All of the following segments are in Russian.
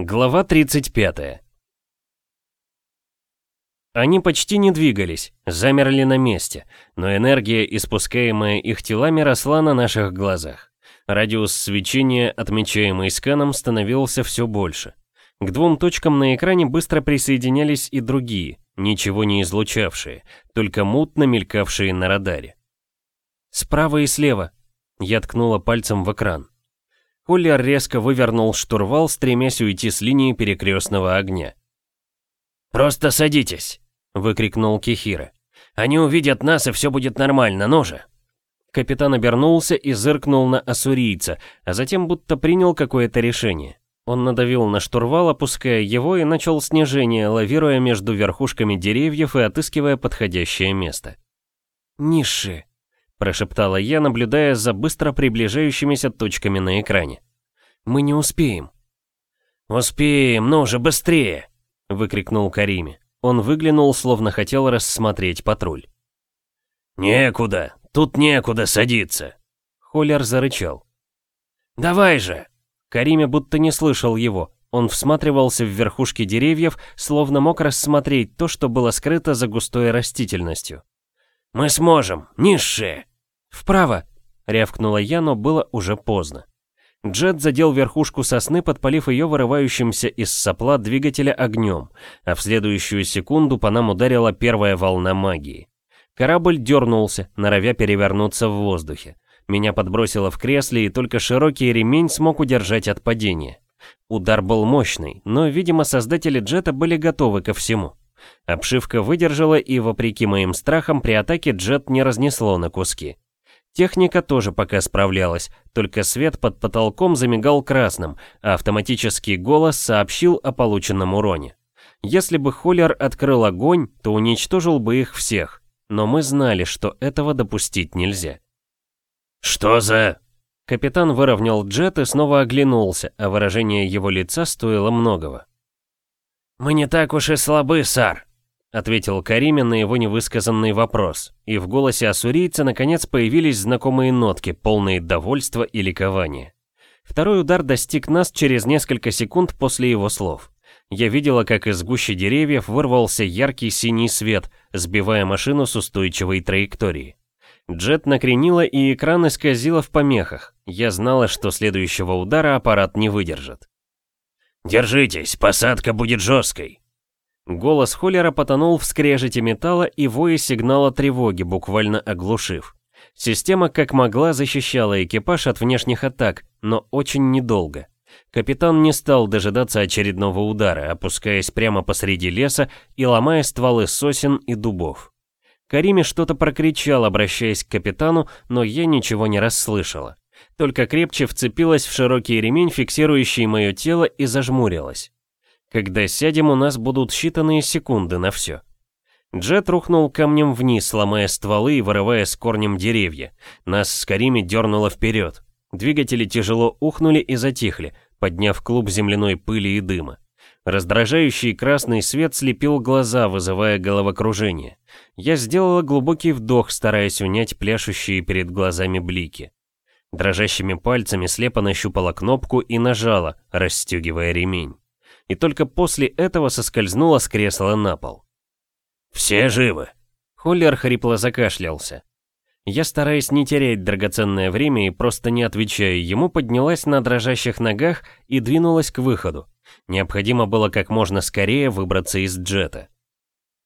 Глава 35 Они почти не двигались, замерли на месте, но энергия, испускаемая их телами, росла на наших глазах. Радиус свечения, отмечаемый сканом, становился все больше. К двум точкам на экране быстро присоединялись и другие, ничего не излучавшие, только мутно мелькавшие на радаре. «Справа и слева», — я ткнула пальцем в экран. Коллер резко вывернул штурвал, стремясь уйти с линии перекрестного огня. «Просто садитесь!» — выкрикнул Кихира. «Они увидят нас, и все будет нормально, ну же!» Капитан обернулся и зыркнул на ассурийца, а затем будто принял какое-то решение. Он надавил на штурвал, опуская его, и начал снижение, лавируя между верхушками деревьев и отыскивая подходящее место. «Ниши», — прошептала я, наблюдая за быстро приближающимися точками на экране. «Мы не успеем». «Успеем, ну же, быстрее!» — выкрикнул Кариме. Он выглянул, словно хотел рассмотреть патруль. «Некуда, тут некуда садиться!» Холлер зарычал. «Давай же!» Кариме будто не слышал его. Он всматривался в верхушки деревьев, словно мог рассмотреть то, что было скрыто за густой растительностью. «Мы сможем! Низшие!» «Вправо!» — рявкнула я, но было уже поздно. Джет задел верхушку сосны, подпалив ее вырывающимся из сопла двигателя огнем, а в следующую секунду по нам ударила первая волна магии. Корабль дернулся, норовя перевернуться в воздухе. Меня подбросило в кресле, и только широкий ремень смог удержать от падения. Удар был мощный, но, видимо, создатели джета были готовы ко всему. Обшивка выдержала, и, вопреки моим страхам, при атаке джет не разнесло на куски. Техника тоже пока справлялась, только свет под потолком замигал красным, а автоматический голос сообщил о полученном уроне. Если бы Холлер открыл огонь, то уничтожил бы их всех, но мы знали, что этого допустить нельзя. «Что за...» Капитан выровнял джет и снова оглянулся, а выражение его лица стоило многого. «Мы не так уж и слабы, сар», — ответил Кариме на его невысказанный вопрос, и в голосе ассурийца наконец появились знакомые нотки, полные довольства и ликования. Второй удар достиг нас через несколько секунд после его слов. Я видела, как из гущи деревьев вырвался яркий синий свет, сбивая машину с устойчивой траектории. Джет накренило и экран исказило в помехах. Я знала, что следующего удара аппарат не выдержит. «Держитесь, посадка будет жесткой», Голос Холлера потонул в скрежете металла и вое сигнала тревоги, буквально оглушив. Система как могла защищала экипаж от внешних атак, но очень недолго. Капитан не стал дожидаться очередного удара, опускаясь прямо посреди леса и ломая стволы сосен и дубов. Кариме что-то прокричал, обращаясь к капитану, но я ничего не расслышала. Только крепче вцепилась в широкий ремень, фиксирующий мое тело, и зажмурилась. Когда сядем, у нас будут считанные секунды на все. Джет рухнул камнем вниз, сломая стволы и вырывая с корнем деревья. Нас с Карими дернуло вперед. Двигатели тяжело ухнули и затихли, подняв клуб земляной пыли и дыма. Раздражающий красный свет слепил глаза, вызывая головокружение. Я сделала глубокий вдох, стараясь унять пляшущие перед глазами блики. Дрожащими пальцами слепо нащупала кнопку и нажала, расстегивая ремень и только после этого соскользнула с кресла на пол. «Все живы?» Холлер хрипло закашлялся. Я, стараясь не терять драгоценное время и просто не отвечая ему, поднялась на дрожащих ногах и двинулась к выходу. Необходимо было как можно скорее выбраться из джета.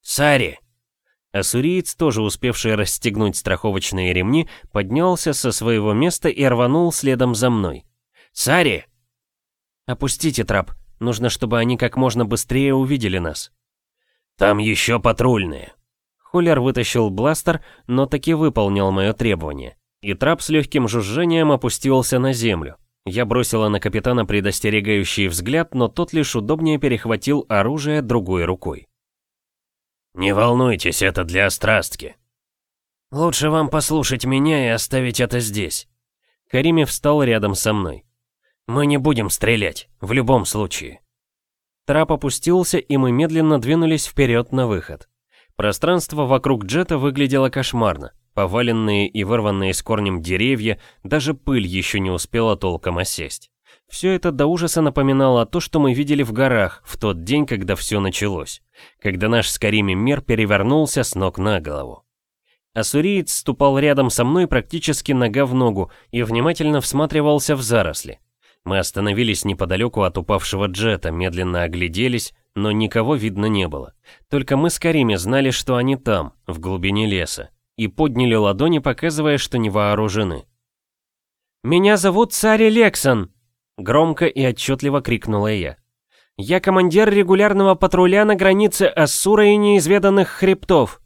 «Сари!» Ассуриец, тоже успевший расстегнуть страховочные ремни, поднялся со своего места и рванул следом за мной. «Сари!» «Опустите трап», Нужно, чтобы они как можно быстрее увидели нас. Там еще патрульные. Холлер вытащил бластер, но таки выполнил мое требование. И трап с легким жужжением опустился на землю. Я бросила на капитана предостерегающий взгляд, но тот лишь удобнее перехватил оружие другой рукой. «Не волнуйтесь, это для острастки». «Лучше вам послушать меня и оставить это здесь». Карими встал рядом со мной. «Мы не будем стрелять, в любом случае». Трап опустился, и мы медленно двинулись вперед на выход. Пространство вокруг джета выглядело кошмарно. Поваленные и вырванные с корнем деревья, даже пыль еще не успела толком осесть. Все это до ужаса напоминало то, что мы видели в горах в тот день, когда все началось, когда наш с Карими мир перевернулся с ног на голову. Ассуриец ступал рядом со мной практически нога в ногу и внимательно всматривался в заросли. Мы остановились неподалеку от упавшего джета, медленно огляделись, но никого видно не было. Только мы с Карими знали, что они там, в глубине леса, и подняли ладони, показывая, что не вооружены. «Меня зовут Царь Лексон!» Громко и отчетливо крикнула я. «Я командир регулярного патруля на границе Ассура и неизведанных хребтов!»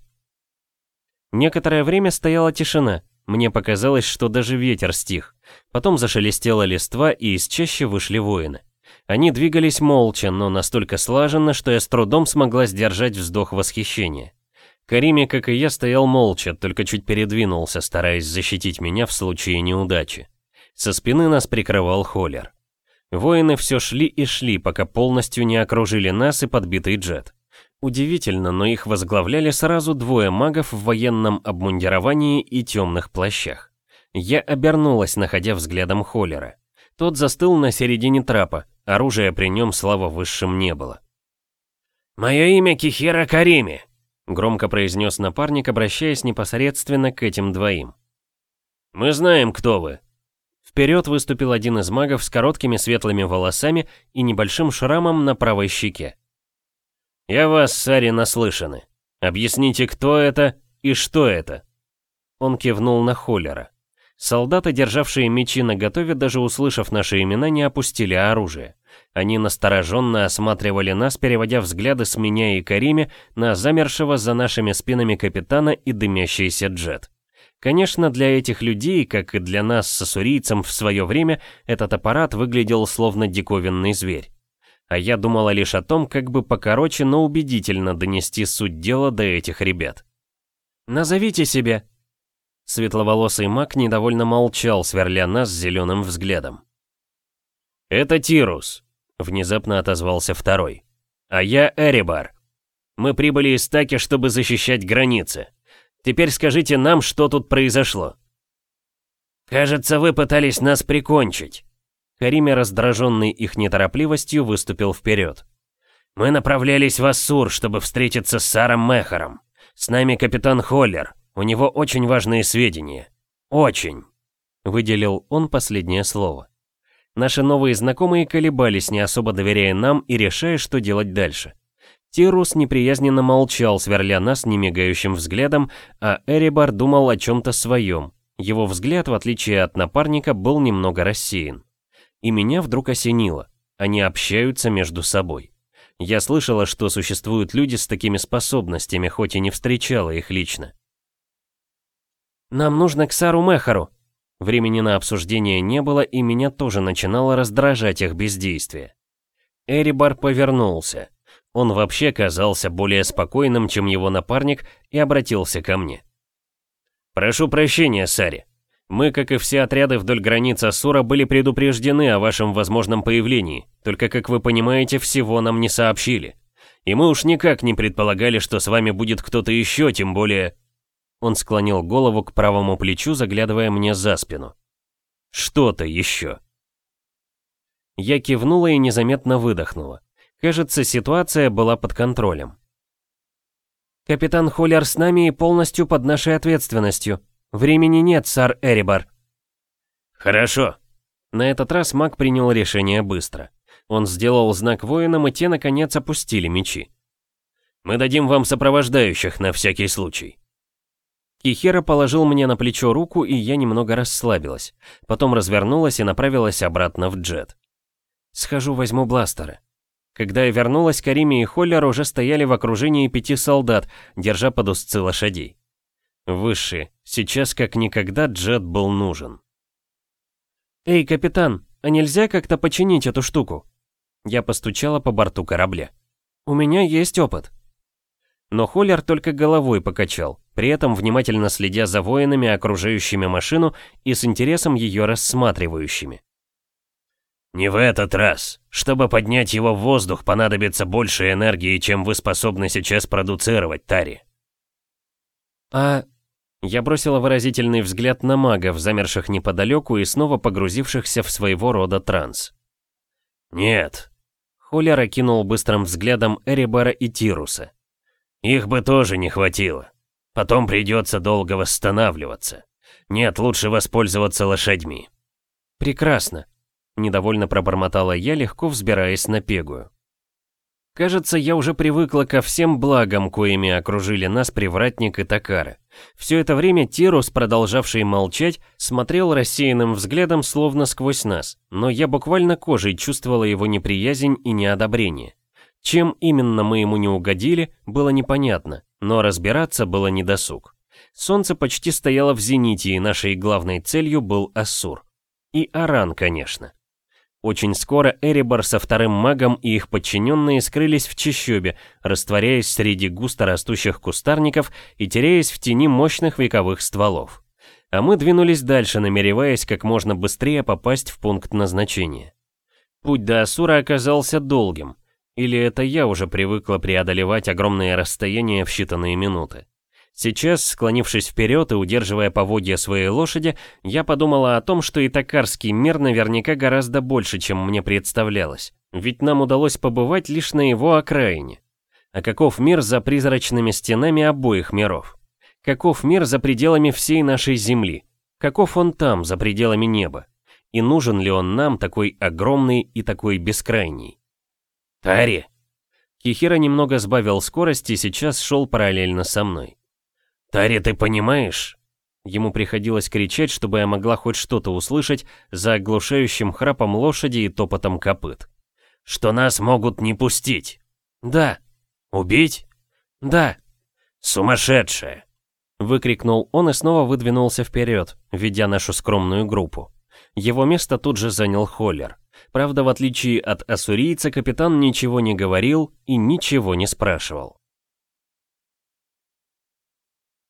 Некоторое время стояла тишина. Мне показалось, что даже ветер стих. Потом зашелестела листва, и из чаще вышли воины. Они двигались молча, но настолько слаженно, что я с трудом смогла сдержать вздох восхищения. Кариме, как и я, стоял молча, только чуть передвинулся, стараясь защитить меня в случае неудачи. Со спины нас прикрывал Холлер. Воины все шли и шли, пока полностью не окружили нас и подбитый джет. Удивительно, но их возглавляли сразу двое магов в военном обмундировании и темных плащах. Я обернулась, находя взглядом Холлера. Тот застыл на середине трапа, оружия при нем, слава высшим, не было. «Мое имя Кихира Карими», — громко произнес напарник, обращаясь непосредственно к этим двоим. «Мы знаем, кто вы», Вперед выступил один из магов с короткими светлыми волосами и небольшим шрамом на правой щеке. «Я вас, Сари, наслышаны. Объясните, кто это и что это?» Он кивнул на Холлера. Солдаты, державшие мечи наготове, даже услышав наши имена, не опустили оружие. Они настороженно осматривали нас, переводя взгляды с меня и Кариме на замершего за нашими спинами капитана и дымящийся джет. Конечно, для этих людей, как и для нас с ассурийцем в свое время, этот аппарат выглядел словно диковинный зверь. А я думала лишь о том, как бы покороче, но убедительно донести суть дела до этих ребят. «Назовите себя!» Светловолосый маг недовольно молчал, сверля нас зеленым взглядом. «Это Тирус», — внезапно отозвался второй. «А я Эрибар. Мы прибыли из Таки, чтобы защищать границы. Теперь скажите нам, что тут произошло». «Кажется, вы пытались нас прикончить». Кариме, раздраженный их неторопливостью, выступил вперед. «Мы направлялись в Ассур, чтобы встретиться с Саром Мехаром. С нами капитан Холлер. У него очень важные сведения. Очень!» Выделил он последнее слово. Наши новые знакомые колебались, не особо доверяя нам и решая, что делать дальше. Тирус неприязненно молчал, сверля нас немигающим взглядом, а Эрибар думал о чем-то своем. Его взгляд, в отличие от напарника, был немного рассеян. И меня вдруг осенило. Они общаются между собой. Я слышала, что существуют люди с такими способностями, хоть и не встречала их лично. «Нам нужно к Сару Мехару». Времени на обсуждение не было, и меня тоже начинало раздражать их бездействие. Эрибар повернулся. Он вообще казался более спокойным, чем его напарник, и обратился ко мне. «Прошу прощения, Сари. Мы, как и все отряды вдоль границы Асура, были предупреждены о вашем возможном появлении, только, как вы понимаете, всего нам не сообщили. И мы уж никак не предполагали, что с вами будет кто-то еще, тем более...» Он склонил голову к правому плечу, заглядывая мне за спину. «Что-то еще». Я кивнула и незаметно выдохнула. Кажется, ситуация была под контролем. «Капитан Холлер с нами и полностью под нашей ответственностью. Времени нет, сар Эрибар». «Хорошо». На этот раз маг принял решение быстро. Он сделал знак воинам, и те, наконец, опустили мечи. «Мы дадим вам сопровождающих на всякий случай». Кихера положил мне на плечо руку, и я немного расслабилась. Потом развернулась и направилась обратно в джет. «Схожу, возьму бластеры». Когда я вернулась, Кариме и Холлер уже стояли в окружении пяти солдат, держа под узцы лошадей. Высшие. Сейчас как никогда джет был нужен. «Эй, капитан, а нельзя как-то починить эту штуку?» Я постучала по борту корабля. «У меня есть опыт». Но Холлер только головой покачал, при этом внимательно следя за воинами, окружающими машину и с интересом ее рассматривающими. «Не в этот раз. Чтобы поднять его в воздух, понадобится больше энергии, чем вы способны сейчас продуцировать, Тари». «А...» Я бросила выразительный взгляд на магов, замерших неподалеку и снова погрузившихся в своего рода транс. «Нет». Холлер окинул быстрым взглядом Эрибара и Тируса. «Их бы тоже не хватило. Потом придется долго восстанавливаться. Нет, лучше воспользоваться лошадьми». «Прекрасно», — недовольно пробормотала я, легко взбираясь на пегую. Кажется, я уже привыкла ко всем благам, коими окружили нас привратник и Такара. Все это время Тирус, продолжавший молчать, смотрел рассеянным взглядом, словно сквозь нас, но я буквально кожей чувствовала его неприязнь и неодобрение. Чем именно мы ему не угодили, было непонятно, но разбираться было недосуг. Солнце почти стояло в зените, и нашей главной целью был Ассур. И Аран, конечно. Очень скоро Эрибор со вторым магом и их подчиненные скрылись в чащобе, растворяясь среди густо растущих кустарников и теряясь в тени мощных вековых стволов. А мы двинулись дальше, намереваясь как можно быстрее попасть в пункт назначения. Путь до Асура оказался долгим. Или это я уже привыкла преодолевать огромные расстояния в считанные минуты. Сейчас, склонившись вперед и удерживая поводья своей лошади, я подумала о том, что Итакарский мир наверняка гораздо больше, чем мне представлялось. Ведь нам удалось побывать лишь на его окраине. А каков мир за призрачными стенами обоих миров? Каков мир за пределами всей нашей Земли? Каков он там, за пределами неба? И нужен ли он нам такой огромный и такой бескрайний? «Тари!» Кихира немного сбавил скорость и сейчас шел параллельно со мной. «Тари, ты понимаешь?» Ему приходилось кричать, чтобы я могла хоть что-то услышать за оглушающим храпом лошади и топотом копыт. «Что нас могут не пустить?» «Да». «Убить?» «Да». «Сумасшедшая!» Выкрикнул он и снова выдвинулся вперед, ведя нашу скромную группу. Его место тут же занял Холлер. Правда, в отличие от ассурийца, капитан ничего не говорил и ничего не спрашивал.